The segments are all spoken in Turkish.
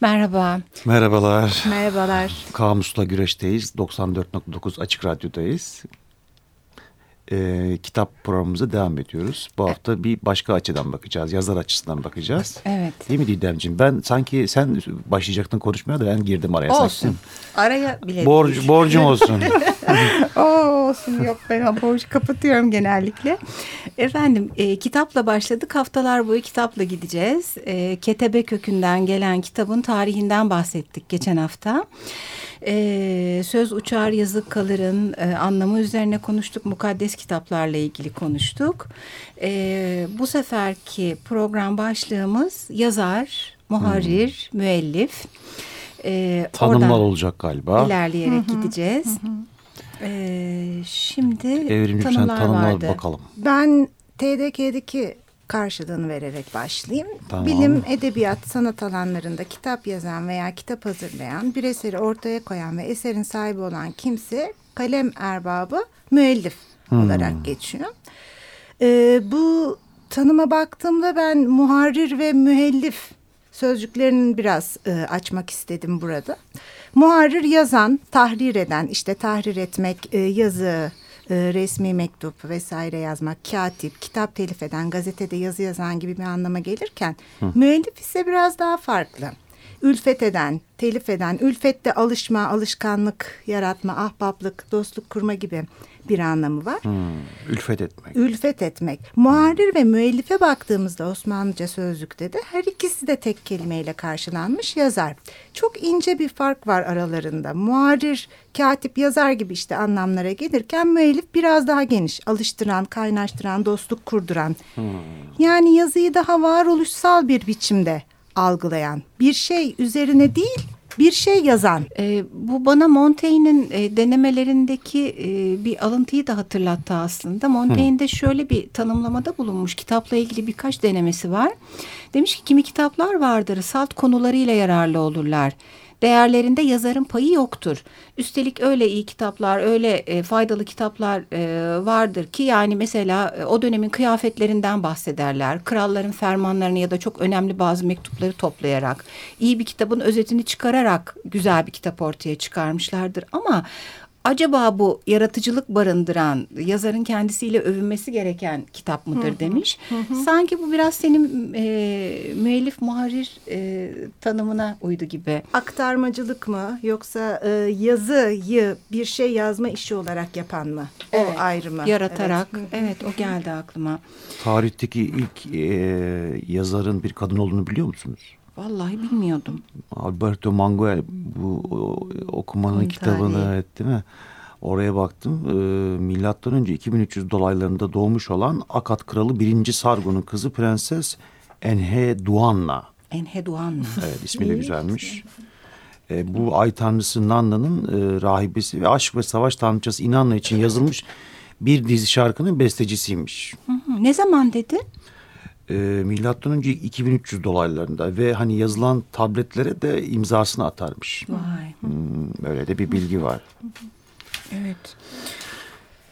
Merhaba. Merhabalar. Merhabalar. Kamusla Güreş'teyiz. 94.9 Açık Radyo'dayız. Ee, kitap programımıza devam ediyoruz. Bu hafta bir başka açıdan bakacağız. Yazar açısından bakacağız. Evet. Değil mi Didemciğim? Ben sanki sen başlayacaktın konuşmaya da ben girdim araya. Olsun. Araya bile Borc, borcum olsun. Oo, olsun yok ben borcu kapatıyorum genellikle. Efendim e, kitapla başladık. Haftalar boyu kitapla gideceğiz. E, Ketebe kökünden gelen kitabın tarihinden bahsettik geçen hafta. E, söz uçar yazık kalırın e, anlamı üzerine konuştuk. Mukaddes kitaplarla ilgili konuştuk. E, bu seferki program başlığımız yazar, muharrir, hmm. müellif. E, Tanımlar olacak galiba. İlerleyerek hı hı. gideceğiz. Hı hı. Ee, şimdi Evrimci tanımlar, tanımlar vardı. bakalım. Ben TDK'deki karşılığını vererek başlayayım. Tamam. Bilim, edebiyat, sanat alanlarında kitap yazan veya kitap hazırlayan, bir eseri ortaya koyan ve eserin sahibi olan kimse kalem erbabı müellif hmm. olarak geçiyor. Ee, bu tanıma baktığımda ben muharrir ve müellif sözcüklerini biraz e, açmak istedim burada. Muharrir yazan, tahrir eden, işte tahrir etmek, e, yazı, e, resmi mektup vesaire yazmak, katip, kitap telif eden, gazetede yazı yazan gibi bir anlama gelirken Hı. müellif ise biraz daha farklı. Ülfet eden, telif eden, ülfette alışma, alışkanlık yaratma, ahbaplık, dostluk kurma gibi bir anlamı var. Hmm, ülfet etmek. Ülfet etmek. Muharrir ve müellife baktığımızda Osmanlıca sözlükte de her ikisi de tek kelimeyle karşılanmış yazar. Çok ince bir fark var aralarında. Muharrir, katip, yazar gibi işte anlamlara gelirken müellif biraz daha geniş. Alıştıran, kaynaştıran, dostluk kurduran. Hmm. Yani yazıyı daha varoluşsal bir biçimde algılayan. Bir şey üzerine değil bir şey yazan. E, bu bana Montaigne'in e, denemelerindeki e, bir alıntıyı da hatırlattı aslında. Montaigne'de şöyle bir tanımlamada bulunmuş. Kitapla ilgili birkaç denemesi var. Demiş ki kimi kitaplar vardır salt konularıyla yararlı olurlar değerlerinde yazarın payı yoktur. Üstelik öyle iyi kitaplar, öyle e, faydalı kitaplar e, vardır ki yani mesela e, o dönemin kıyafetlerinden bahsederler. Kralların fermanlarını ya da çok önemli bazı mektupları toplayarak, iyi bir kitabın özetini çıkararak güzel bir kitap ortaya çıkarmışlardır. Ama acaba bu yaratıcılık barındıran yazarın kendisiyle övünmesi gereken kitap mıdır hı hı. demiş. Hı hı. Sanki bu biraz senin e, müellif muharir e, tanımına uydu gibi. Aktarmacılık mı yoksa e, yazıyı bir şey yazma işi olarak yapan mı? Evet. O ayrımı. Yaratarak. Evet. evet o geldi aklıma. Tarihteki ilk e, yazarın bir kadın olduğunu biliyor musunuz? Vallahi bilmiyordum. Alberto Manguel bu okumanın Onun kitabını evet değil mi? Oraya baktım. E, milattan önce 2300 dolaylarında doğmuş olan Akat kralı 1. Sargon'un kızı Prenses Enheduanna. Enheduanna. Evet ismi de güzelmiş. E, bu ay tanrısı Nanda'nın e, rahibesi ve aşk ve savaş tanrıçası Inanna için yazılmış bir dizi şarkının bestecisiymiş. Hı hı. Ne zaman dedi? E, milattan önce 2300 dolaylarında ve hani yazılan tabletlere de imzasını atarmış. Vay. Hmm, böyle de bir bilgi var. Evet.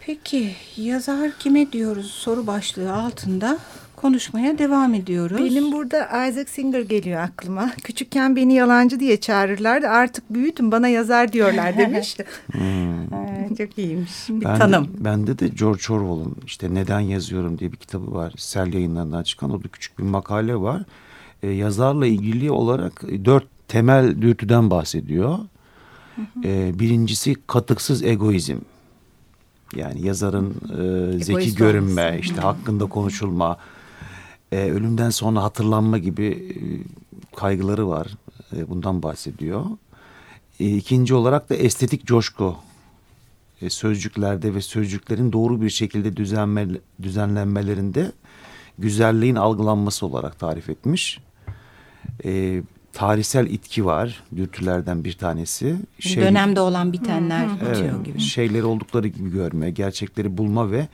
Peki yazar kime diyoruz soru başlığı altında konuşmaya devam ediyoruz. Benim burada Isaac Singer geliyor aklıma. Küçükken beni yalancı diye çağırırlardı. Artık büyüdüm bana yazar diyorlar demişti. hmm. Çok iyiymiş. Bir ben tanım. De, bende de George Orwell'ın işte Neden Yazıyorum diye bir kitabı var. Sel yayınlarından çıkan o da küçük bir makale var. Ee, yazarla ilgili olarak dört temel dürtüden bahsediyor. Ee, birincisi katıksız egoizm. Yani yazarın e, zeki görünme, olması. işte hakkında konuşulma, e, ölümden sonra hatırlanma gibi e, kaygıları var. E, bundan bahsediyor. E, ikinci olarak da estetik coşku. E, sözcüklerde ve sözcüklerin doğru bir şekilde düzenme, düzenlenmelerinde güzelliğin algılanması olarak tarif etmiş. E, tarihsel itki var. Dürtülerden bir tanesi. Şey, Dönemde olan bitenler evet, gibi. Şeyleri oldukları gibi görme, gerçekleri bulma ve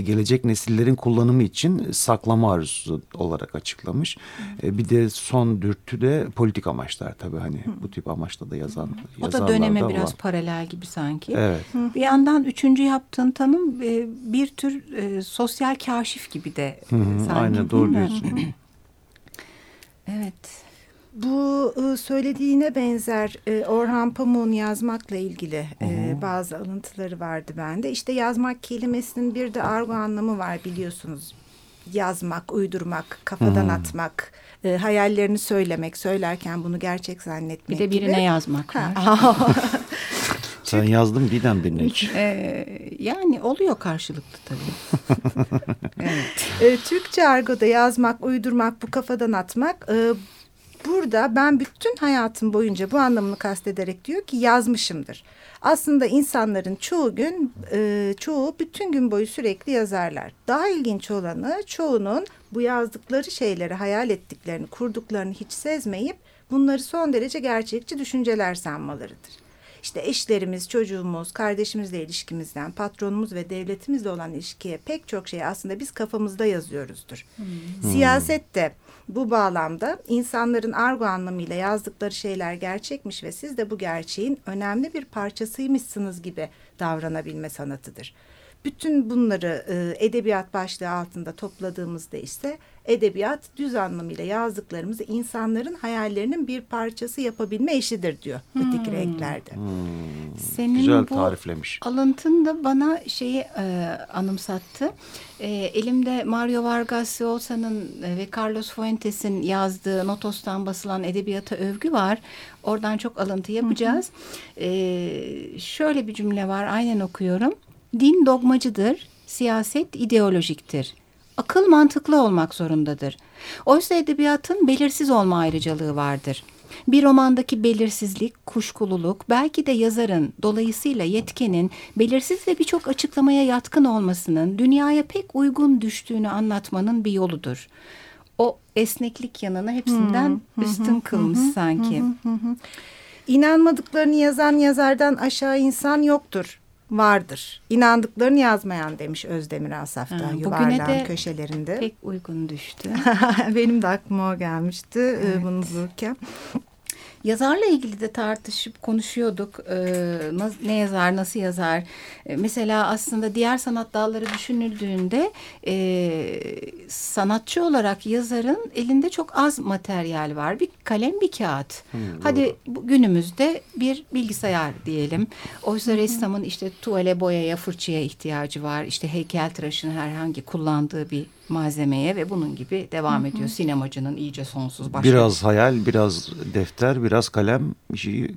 gelecek nesillerin kullanımı için saklama arzusu olarak açıklamış. E, bir de son dürtü de politik amaçlar tabii hani Hı. bu tip amaçla da yazan O da döneme da biraz var. paralel gibi sanki. Evet. Bir yandan üçüncü yaptığın tanım e, bir tür e, sosyal kaşif gibi de -hı, sanki. Aynen doğru diyorsun. evet. Bu e, söylediğine benzer e, Orhan Pamuk'un yazmakla ilgili e, bazı alıntıları vardı bende. İşte yazmak kelimesinin bir de argo anlamı var biliyorsunuz. Yazmak, uydurmak, kafadan Hmm. atmak, e, hayallerini söylemek, söylerken bunu gerçek zannetmek Bir de birine gibi. yazmak var. Sen yazdın Didem birine hiç. Ee, yani oluyor karşılıklı tabii. evet. Türkçe argoda yazmak, uydurmak, bu kafadan atmak. e, burada ben bütün hayatım boyunca bu anlamını kastederek diyor ki yazmışımdır. Aslında insanların çoğu gün, e, çoğu bütün gün boyu sürekli yazarlar. Daha ilginç olanı çoğunun bu yazdıkları şeyleri hayal ettiklerini, kurduklarını hiç sezmeyip bunları son derece gerçekçi düşünceler sanmalarıdır. İşte eşlerimiz, çocuğumuz, kardeşimizle ilişkimizden, patronumuz ve devletimizle olan ilişkiye pek çok şey aslında biz kafamızda yazıyoruzdur. Siyaset de bu bağlamda insanların argo anlamıyla yazdıkları şeyler gerçekmiş ve siz de bu gerçeğin önemli bir parçasıymışsınız gibi davranabilme sanatıdır. Bütün bunları e, edebiyat başlığı altında topladığımızda ise edebiyat düz anlamıyla yazdıklarımızı insanların hayallerinin bir parçası yapabilme işidir diyor öteki renklerde. Senin Güzel bu tariflemiş. alıntın da bana şeyi e, anımsattı. E, elimde Mario Vargas Llosa'nın e, ve Carlos Fuentes'in yazdığı Notos'tan basılan edebiyata övgü var. Oradan çok alıntı yapacağız. E, şöyle bir cümle var aynen okuyorum. Din dogmacıdır, siyaset ideolojiktir. Akıl mantıklı olmak zorundadır. Oysa edebiyatın belirsiz olma ayrıcalığı vardır. Bir romandaki belirsizlik, kuşkululuk, belki de yazarın, dolayısıyla yetkenin belirsiz ve birçok açıklamaya yatkın olmasının dünyaya pek uygun düştüğünü anlatmanın bir yoludur. O esneklik yanını hepsinden üstün kılmış sanki. İnanmadıklarını yazan yazardan aşağı insan yoktur. Vardır. İnandıklarını yazmayan demiş Özdemir Asaf Ha, yuvarlağın de köşelerinde. Pek uygun düştü. Benim de aklıma o gelmişti e, bunu bulurken. Yazarla ilgili de tartışıp konuşuyorduk. Ee, na- ne yazar, nasıl yazar? Ee, mesela aslında diğer sanat dalları düşünüldüğünde e, sanatçı olarak yazarın elinde çok az materyal var. Bir kalem, bir kağıt. Hadi bu günümüzde bir bilgisayar diyelim. Oysa ressamın işte tuvale, boyaya, fırçaya ihtiyacı var. İşte heykeltıraşın herhangi kullandığı bir malzemeye ve bunun gibi devam ediyor. Sinemacının iyice sonsuz başka Biraz hayal, biraz defter, biraz kalem bir şeyi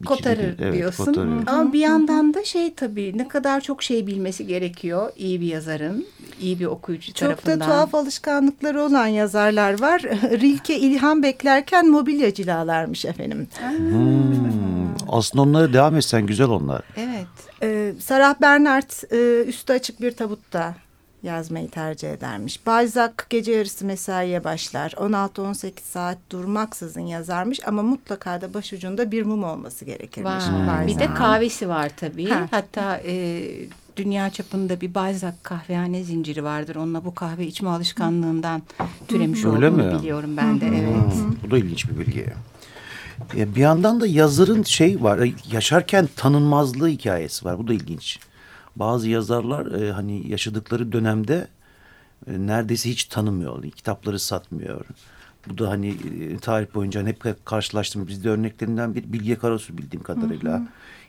bir- kotarır evet, diyorsun. kotarıyor. Ama bir yandan da şey tabii ne kadar çok şey bilmesi gerekiyor iyi bir yazarın, iyi bir okuyucu Çok tarafından. da tuhaf alışkanlıkları olan yazarlar var. Rilke ilham beklerken mobilya cilalarmış efendim. Hmm, Aslında onlara devam etsen güzel onlar. Evet. Ee, Sarah Bernhardt e, üstü açık bir tabutta yazmayı tercih edermiş. Balzac gece yarısı mesaiye başlar. 16-18 saat durmaksızın yazarmış ama mutlaka da başucunda bir mum olması gerekirmiş. Var. Bir de kahvesi var tabii. Ha. Hatta e, dünya çapında bir Balzac kahvehane zinciri vardır. Onunla bu kahve içme alışkanlığından türemiş Öyle olduğunu mi? biliyorum ben de. Evet. Hmm, bu da ilginç bir bilgi. Ya bir yandan da yazarın şey var, yaşarken tanınmazlığı hikayesi var. Bu da ilginç. Bazı yazarlar e, hani yaşadıkları dönemde e, neredeyse hiç tanımıyor. Kitapları satmıyor. Bu da hani e, tarih boyunca hani hep karşılaştığımız bizde örneklerinden bir Bilge Karasu bildiğim kadarıyla.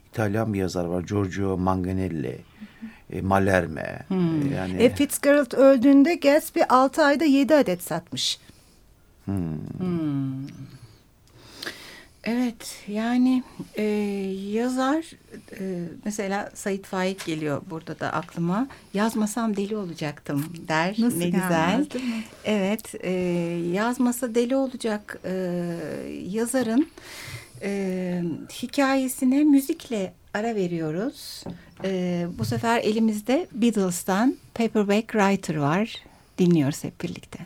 İtalyan bir yazar var Giorgio Manganelli, e, Mallarme. E, yani E, Fitzgerald öldüğünde Gatsby 6 ayda 7 adet satmış. Evet yani e, yazar e, mesela Sait Faik geliyor burada da aklıma yazmasam deli olacaktım der Nasıl ne güzel. gelmez, değil mi? Evet e, yazmasa deli olacak e, yazarın e, hikayesine müzikle ara veriyoruz. E, bu sefer elimizde Beatles'tan Paperback Writer var dinliyoruz hep birlikte.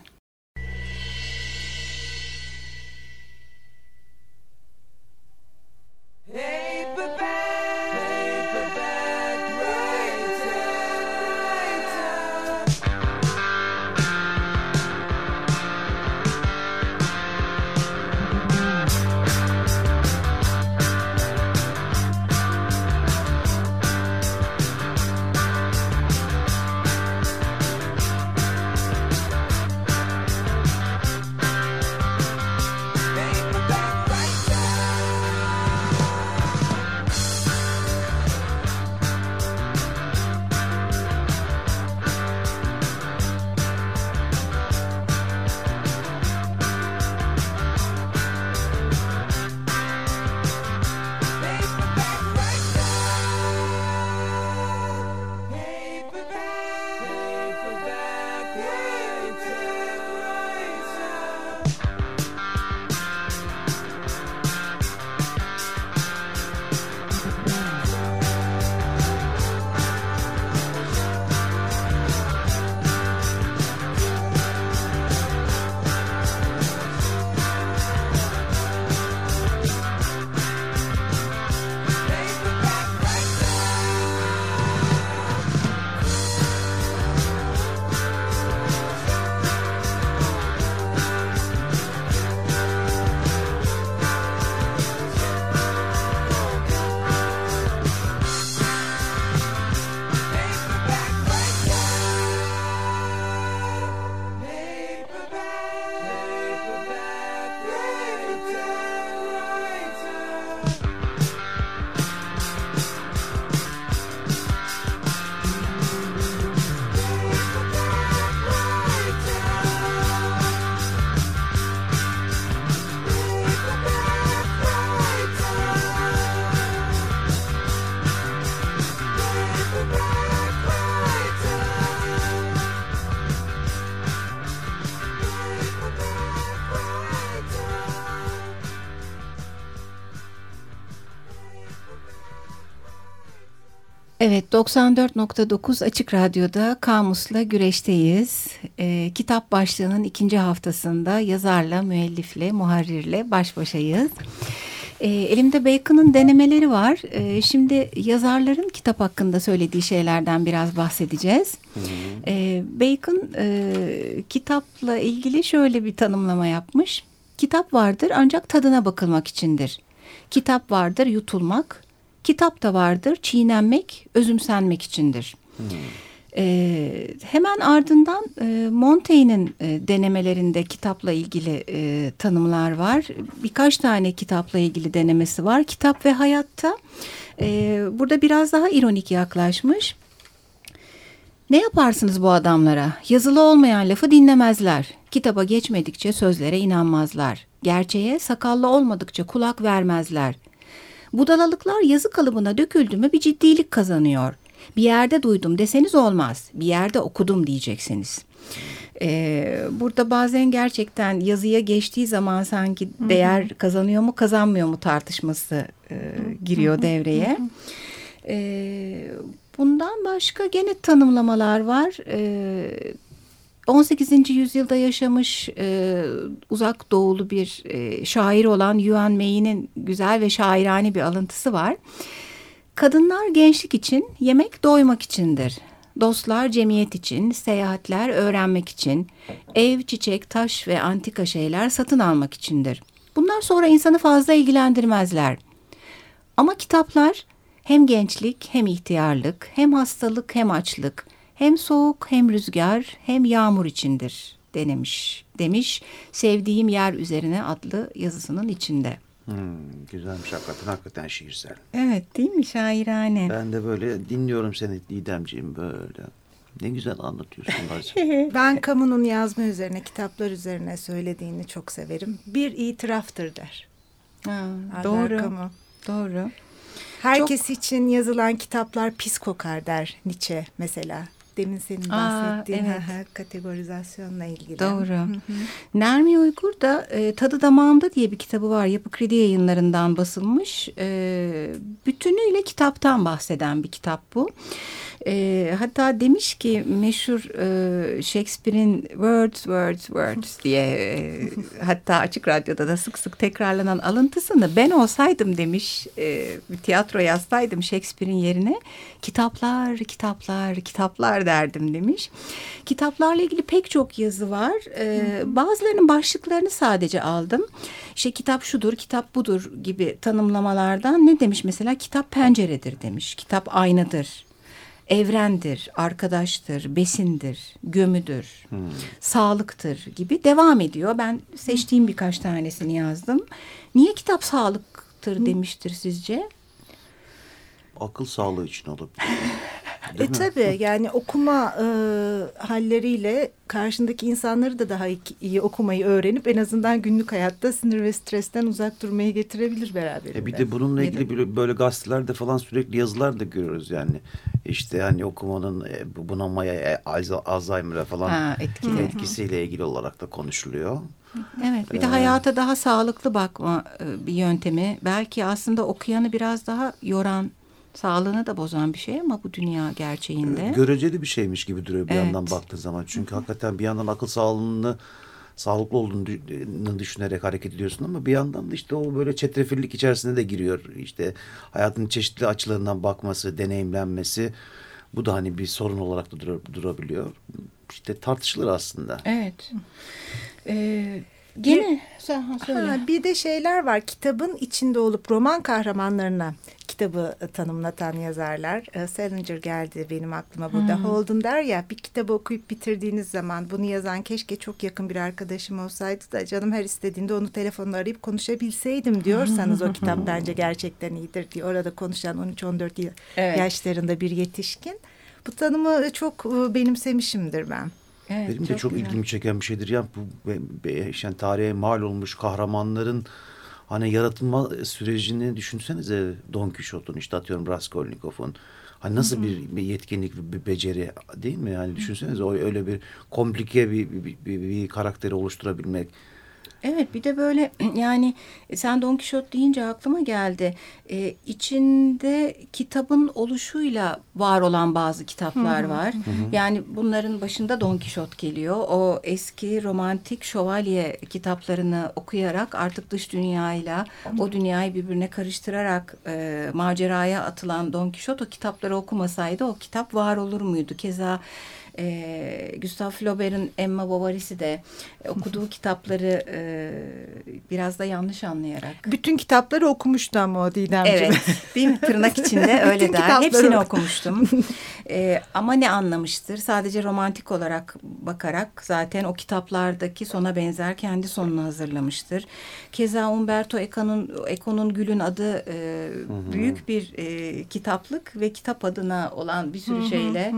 Evet 94.9 Açık Radyo'da Kamus'la güreşteyiz. Ee, kitap başlığının ikinci haftasında yazarla, müellifle, muharrirle baş başayız. Ee, elimde Bacon'ın denemeleri var. Ee, şimdi yazarların kitap hakkında söylediği şeylerden biraz bahsedeceğiz. Ee, Bacon e, kitapla ilgili şöyle bir tanımlama yapmış. Kitap vardır ancak tadına bakılmak içindir. Kitap vardır yutulmak, kitap da vardır çiğnenmek, özümsenmek içindir. Hmm. Ee, hemen ardından e, Montaigne'in e, denemelerinde kitapla ilgili e, tanımlar var. Birkaç tane kitapla ilgili denemesi var. Kitap ve hayatta e, burada biraz daha ironik yaklaşmış. Ne yaparsınız bu adamlara? Yazılı olmayan lafı dinlemezler. Kitaba geçmedikçe sözlere inanmazlar. Gerçeğe sakallı olmadıkça kulak vermezler. Budalalıklar yazı kalıbına döküldü mü bir ciddilik kazanıyor. Bir yerde duydum deseniz olmaz. Bir yerde okudum diyeceksiniz. Ee, burada bazen gerçekten yazıya geçtiği zaman sanki değer kazanıyor mu kazanmıyor mu tartışması e, giriyor devreye. Ee, bundan başka gene tanımlamalar var. Ee, 18. yüzyılda yaşamış e, uzak doğulu bir e, şair olan Yuan Mei'nin güzel ve şairani bir alıntısı var. Kadınlar gençlik için, yemek doymak içindir. Dostlar cemiyet için, seyahatler öğrenmek için, ev, çiçek, taş ve antika şeyler satın almak içindir. Bunlar sonra insanı fazla ilgilendirmezler. Ama kitaplar hem gençlik hem ihtiyarlık, hem hastalık hem açlık, hem soğuk hem rüzgar hem yağmur içindir denemiş. Demiş Sevdiğim Yer Üzerine adlı yazısının içinde. Hmm, güzelmiş hakikaten, hakikaten şiirsel. Evet değil mi şairane? Ben de böyle dinliyorum seni Didemciğim böyle. Ne güzel anlatıyorsun bazen. ben Kamu'nun yazma üzerine, kitaplar üzerine söylediğini çok severim. Bir itiraftır der. Ha, doğru. Kamu. Doğru. Herkes çok... için yazılan kitaplar pis kokar der Nietzsche mesela demin senin bahsettiğin Aa, evet. kategorizasyonla ilgili. Doğru. Hı hı. Nermi Uygur da e, Tadı Damağımda diye bir kitabı var. Yapı Kredi yayınlarından basılmış. E, bütünüyle kitaptan bahseden bir kitap bu. E, hatta demiş ki meşhur e, Shakespeare'in words, words, words diye e, hatta açık radyoda da sık sık tekrarlanan alıntısını ben olsaydım demiş e, bir tiyatro yazsaydım Shakespeare'in yerine kitaplar, kitaplar, kitaplar derdim demiş. Kitaplarla ilgili pek çok yazı var. E, bazılarının başlıklarını sadece aldım. İşte kitap şudur, kitap budur gibi tanımlamalardan ne demiş mesela? Kitap penceredir demiş, kitap aynadır evrendir, arkadaştır, besindir, gömüdür, hmm. sağlıktır gibi devam ediyor. Ben seçtiğim birkaç tanesini yazdım. Niye kitap sağlıktır demiştir sizce? Akıl sağlığı için olabilir. e tabii yani okuma e, halleriyle karşındaki insanları da daha iyi, iyi okumayı öğrenip en azından günlük hayatta sinir ve stresten uzak durmayı getirebilir beraberinde. E bir de bununla ilgili böyle, böyle gazetelerde falan sürekli yazılar da görüyoruz yani. İşte hani okumanın e, bunamaya, e, Alzheimer'a falan ha, etkili. etkisiyle ilgili olarak da konuşuluyor. Evet bir de hayata daha sağlıklı bakma e, bir yöntemi. Belki aslında okuyanı biraz daha yoran sağlığını da bozan bir şey ama bu dünya gerçeğinde. Göreceli bir şeymiş gibi duruyor bir evet. yandan baktığın zaman. Çünkü hakikaten bir yandan akıl sağlığını sağlıklı olduğunu düşünerek hareket ediyorsun ama bir yandan da işte o böyle çetrefillik içerisinde de giriyor. İşte hayatın çeşitli açılarından bakması, deneyimlenmesi bu da hani bir sorun olarak da dur durabiliyor. İşte tartışılır aslında. Evet. Ee, Gene bir, sen ha, söyle. Ha, bir de şeyler var kitabın içinde olup roman kahramanlarına kitabı tanımlatan yazarlar. E, Salinger geldi benim aklıma burada. Hmm. Holden der ya bir kitabı okuyup bitirdiğiniz zaman bunu yazan keşke çok yakın bir arkadaşım olsaydı da canım her istediğinde onu telefonla arayıp konuşabilseydim diyorsanız o kitap bence gerçekten iyidir diye. Orada konuşan 13-14 evet. yaşlarında bir yetişkin. Bu tanımı çok e, benimsemişimdir ben. Evet, Benim çok de çok güzel. ilgimi çeken bir şeydir. Yani bu yani tarihe mal olmuş kahramanların hani yaratılma sürecini düşünsenize Don Quixote'un işte atıyorum Raskolnikov'un. Hani nasıl bir, bir yetkinlik bir beceri değil mi? Yani düşünsenize öyle bir komplike bir, bir, bir, bir karakteri oluşturabilmek Evet bir de böyle yani sen Don Quixote deyince aklıma geldi. Ee, içinde kitabın oluşuyla var olan bazı kitaplar var. Hı hı. Yani bunların başında Don Quixote geliyor. O eski romantik şövalye kitaplarını okuyarak artık dış dünyayla o dünyayı birbirine karıştırarak e, maceraya atılan Don Quixote o kitapları okumasaydı o kitap var olur muydu? Keza e, Gustav Flaubert'in Emma Bovary'si de okuduğu kitapları e, biraz da yanlış anlayarak. Bütün kitapları okumuştu ama o Didemciğim. Evet değil mi? Tırnak içinde öyle der. Hepsini okumuştum. e, ama ne anlamıştır? Sadece romantik olarak bakarak zaten o kitaplardaki sona benzer kendi sonunu hazırlamıştır. Keza Umberto Eco'nun Eco'nun Gül'ün adı e, büyük bir e, kitaplık ve kitap adına olan bir sürü şeyle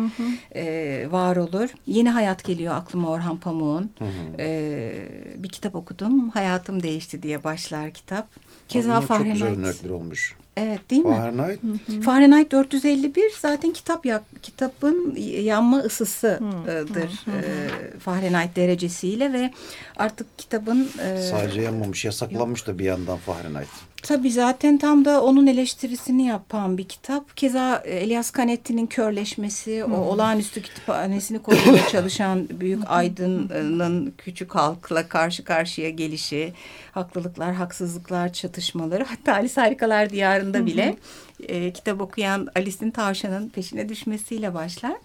e, var olur. Yeni Hayat geliyor aklıma Orhan Pamuk'un. E, bir kitap okudum. Hayatım değişti diye başlar kitap. Keza Fahrenheit. Çok güzel örnekler olmuş. Evet değil mi? Fahrenheit. Hı hı. Fahrenheit 451 zaten kitap yak, kitabın yanma ısısıdır. Hı hı hı. Fahrenheit derecesiyle ve artık kitabın... Sadece yanmamış yasaklanmış da bir yandan Fahrenheit. Tabii zaten tam da onun eleştirisini yapan bir kitap. Keza Elias Canetti'nin körleşmesi, hmm. o olağanüstü kütüphanesini korumaya çalışan büyük aydının küçük halkla karşı karşıya gelişi, haklılıklar, haksızlıklar, çatışmaları. Hatta Alice Harikalar Diyarı'nda bile e, kitap okuyan Alice'in tavşanın peşine düşmesiyle başlar.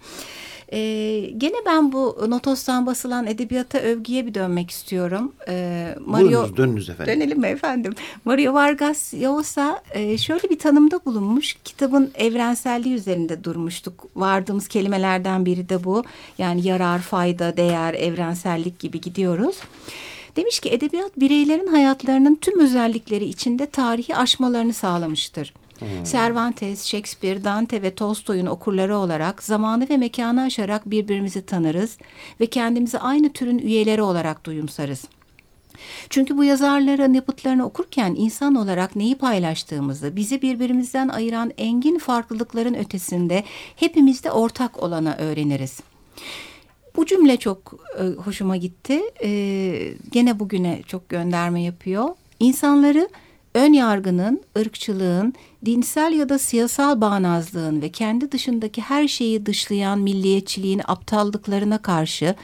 Ee, gene ben bu Notos'tan basılan edebiyata övgüye bir dönmek istiyorum. Ee, Mario, Buyurunuz, dönünüz efendim. Dönelim mi efendim? Mario Vargas Llosa e, şöyle bir tanımda bulunmuş. Kitabın evrenselliği üzerinde durmuştuk. Vardığımız kelimelerden biri de bu. Yani yarar, fayda, değer, evrensellik gibi gidiyoruz. Demiş ki edebiyat bireylerin hayatlarının tüm özellikleri içinde tarihi aşmalarını sağlamıştır. Hmm. Cervantes, Shakespeare, Dante ve Tolstoy'un okurları olarak zamanı ve mekanı aşarak birbirimizi tanırız ve kendimizi aynı türün üyeleri olarak duyumsarız. Çünkü bu yazarların yapıtlarını okurken insan olarak neyi paylaştığımızı, bizi birbirimizden ayıran engin farklılıkların ötesinde hepimizde ortak olana öğreniriz. Bu cümle çok e, hoşuma gitti. E, gene bugüne çok gönderme yapıyor. İnsanları ön yargının, ırkçılığın, dinsel ya da siyasal bağnazlığın ve kendi dışındaki her şeyi dışlayan milliyetçiliğin aptallıklarına karşı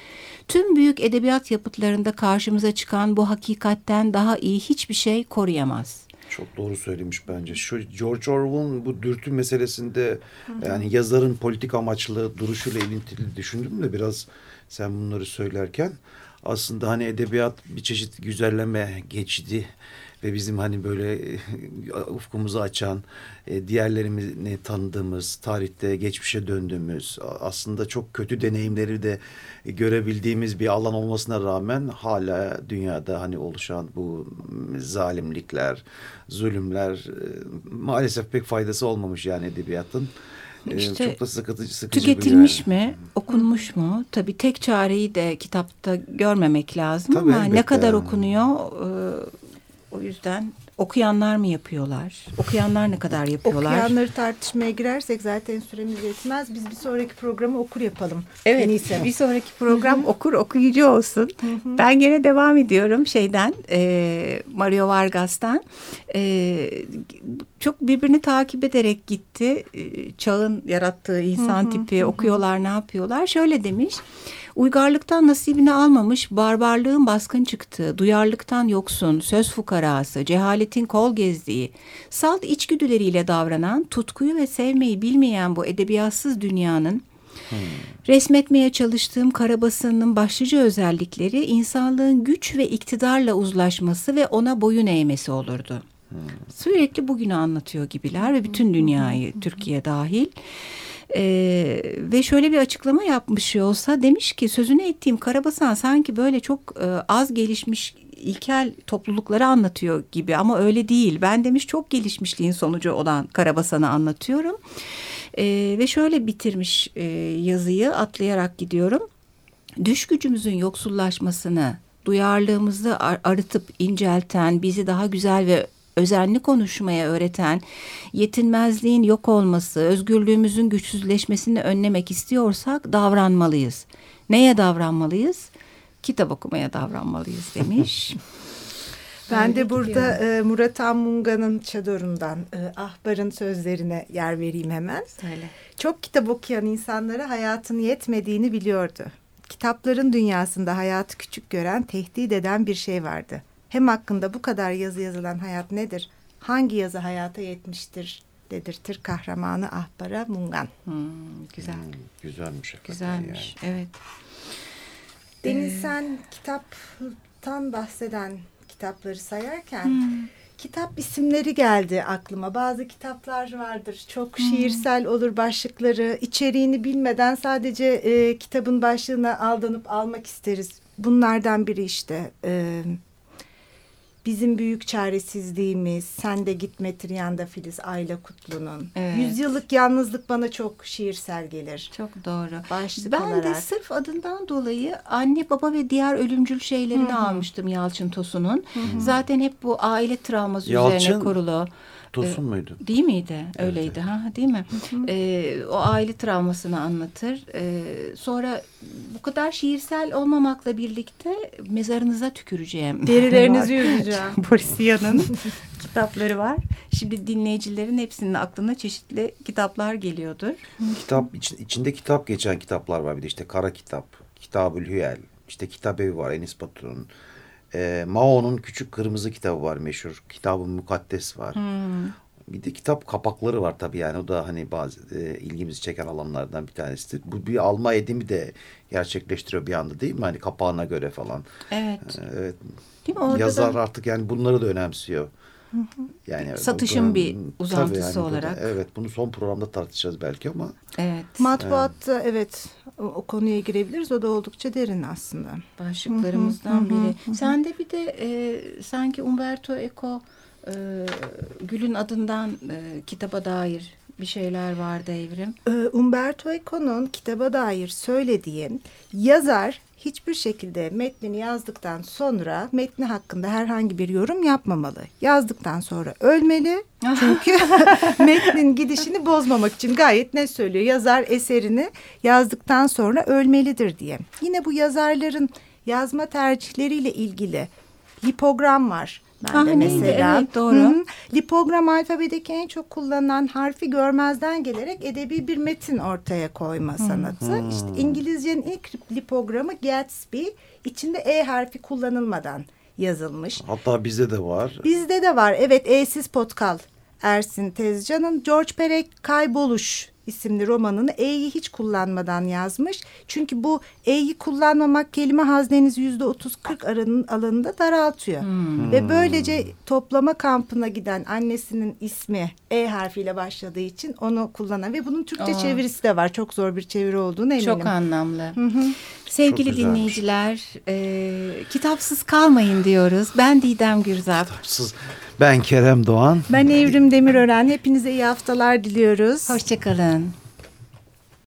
tüm büyük edebiyat yapıtlarında karşımıza çıkan bu hakikatten daha iyi hiçbir şey koruyamaz. Çok doğru söylemiş bence. Şu George Orwell'ın bu dürtü meselesinde hı. yani yazarın politik amaçlı duruşuyla ilintili düşündüm de biraz sen bunları söylerken aslında hani edebiyat bir çeşit güzelleme geçidi ve bizim hani böyle e, ufkumuzu açan, e, diğerlerini tanıdığımız, tarihte geçmişe döndüğümüz, aslında çok kötü deneyimleri de görebildiğimiz bir alan olmasına rağmen hala dünyada hani oluşan bu zalimlikler, zulümler e, maalesef pek faydası olmamış yani edebiyatın. İşte, çok da sıkıcı, sıkıcı tüketilmiş yani. mi, okunmuş mu? Tabii tek çareyi de kitapta görmemek lazım Tabii, ama ne kadar okunuyor o yüzden okuyanlar mı yapıyorlar? Okuyanlar ne kadar yapıyorlar? Okuyanları tartışmaya girersek zaten süremiz yetmez. Biz bir sonraki programı okur yapalım. Evet. İyisi. Bir sonraki program okur okuyucu olsun. Ben gene devam ediyorum şeyden e, Mario Vargas'tan. E, çok birbirini takip ederek gitti. E, çağın yarattığı insan tipi okuyorlar ne yapıyorlar? Şöyle demiş. Uygarlıktan nasibini almamış, barbarlığın baskın çıktığı, duyarlılıktan yoksun, söz fukarası, cehaletin kol gezdiği, salt içgüdüleriyle davranan, tutkuyu ve sevmeyi bilmeyen bu edebiyatsız dünyanın Hmm. Resmetmeye çalıştığım karabasının başlıca özellikleri insanlığın güç ve iktidarla uzlaşması ve ona boyun eğmesi olurdu. Hmm. Sürekli bugünü anlatıyor gibiler ve bütün dünyayı, Türkiye dahil. Ee, ve şöyle bir açıklama yapmış olsa demiş ki sözünü ettiğim Karabasan sanki böyle çok e, az gelişmiş ilkel toplulukları anlatıyor gibi ama öyle değil. Ben demiş çok gelişmişliğin sonucu olan Karabasan'ı anlatıyorum. Ee, ve şöyle bitirmiş e, yazıyı atlayarak gidiyorum. Düş gücümüzün yoksullaşmasını, duyarlılığımızı arıtıp incelten, bizi daha güzel ve özenli konuşmaya öğreten, yetinmezliğin yok olması, özgürlüğümüzün güçsüzleşmesini önlemek istiyorsak davranmalıyız. Neye davranmalıyız? Kitap okumaya davranmalıyız demiş. Ben Öyle de burada e, Murat Anmunga'nın Çador'undan e, Ahbar'ın sözlerine yer vereyim hemen. Söyle. Çok kitap okuyan insanlara hayatın yetmediğini biliyordu. Kitapların dünyasında hayatı küçük gören, tehdit eden bir şey vardı. Hem hakkında bu kadar yazı yazılan hayat nedir? Hangi yazı hayata yetmiştir? dedirtir kahramanı Ahbar'a Mungan. Hmm, güzel. Hmm, güzelmiş. Güzelmiş. Evet. Deniz Ee, sen kitaptan bahseden kitapları sayarken Hmm. kitap isimleri geldi aklıma. Bazı kitaplar vardır çok şiirsel olur başlıkları. İçeriğini bilmeden sadece e, kitabın başlığına aldanıp almak isteriz. Bunlardan biri işte e, Bizim Büyük Çaresizliğimiz, Sen de Gitme Trianda Filiz Ayla Kutlu'nun. Evet. Yüzyıllık Yalnızlık bana çok şiirsel gelir. Çok doğru. Başlık Ben olarak. de sırf adından dolayı anne baba ve diğer ölümcül şeylerini Hı hı. almıştım Yalçın Tosun'un. Zaten hep bu aile travması Yalçın üzerine kurulu. Tosun muydu? Değil miydi? Öyleydi ha değil mi? Ee, o aile travmasını anlatır. Ee, sonra bu kadar şiirsel olmamakla birlikte mezarınıza tüküreceğim. Derilerinizi yüzeceğim. Boris Vian'ın kitapları var. Şimdi dinleyicilerin hepsinin aklına çeşitli kitaplar geliyordur. Kitap için, içinde kitap geçen kitaplar var bir de işte Kara Kitap, Kitabül Hüyel, işte Kitap Evi var Enis Batur'un. Ee, Mao'nun Küçük Kırmızı kitabı var meşhur. Kitabı Mukaddes var. Hmm. Bir de kitap kapakları var tabii yani o da hani bazı e, ilgimizi çeken alanlardan bir tanesidir. Bu bir alma edimi de gerçekleştiriyor bir anda değil mi? Hani kapağına göre falan. Evet. Evet. Değil mi? Orada Yazar da artık yani bunları da önemsiyor. Yani Satışın bir uzantısı da- olarak. evet bunu son programda tartışacağız belki ama evet. Matbuatta evet o, o konuya girebiliriz. O da oldukça derin aslında. başlıklarımızdan biri. Sen de bir de e, sanki Umberto Eco e, Gül'ün adından e, kitaba dair bir şeyler vardı Evrim. Ee, Umberto Eco'nun kitaba dair söylediği yazar hiçbir şekilde metnini yazdıktan sonra metni hakkında herhangi bir yorum yapmamalı. Yazdıktan sonra ölmeli. Çünkü metnin gidişini bozmamak için gayet ne söylüyor? Yazar eserini yazdıktan sonra ölmelidir diye. Yine bu yazarların yazma tercihleriyle ilgili lipogram var. Ben Ah, de neydi? mesela. Evet, doğru. Hı hı. Lipogram alfabedeki en çok kullanılan harfi görmezden gelerek edebi bir metin ortaya koyma sanatı. İşte İngilizcenin ilk lipogramı Gatsby. İçinde E harfi kullanılmadan yazılmış. hatta bizde de var. Bizde de var. Evet E'siz Potkal. Ersin Tezcan'ın George Perec Kayboluş isimli romanını E'yi hiç kullanmadan yazmış. Çünkü bu E'yi kullanmamak kelime haznenizi yüzde otuz kırk aranın alanında daraltıyor. Ve böylece toplama kampına giden annesinin ismi E harfiyle başladığı için onu kullanan ve bunun Türkçe Aa. çevirisi de var. Çok zor bir çeviri olduğunu eminim. Çok anlamlı. Sevgili Çok dinleyiciler, e, kitapsız kalmayın diyoruz. Ben Didem Gürzap. Siz- Ben Kerem Doğan. Ben Evrim Demirören. Hepinize iyi haftalar diliyoruz. Hoşçakalın.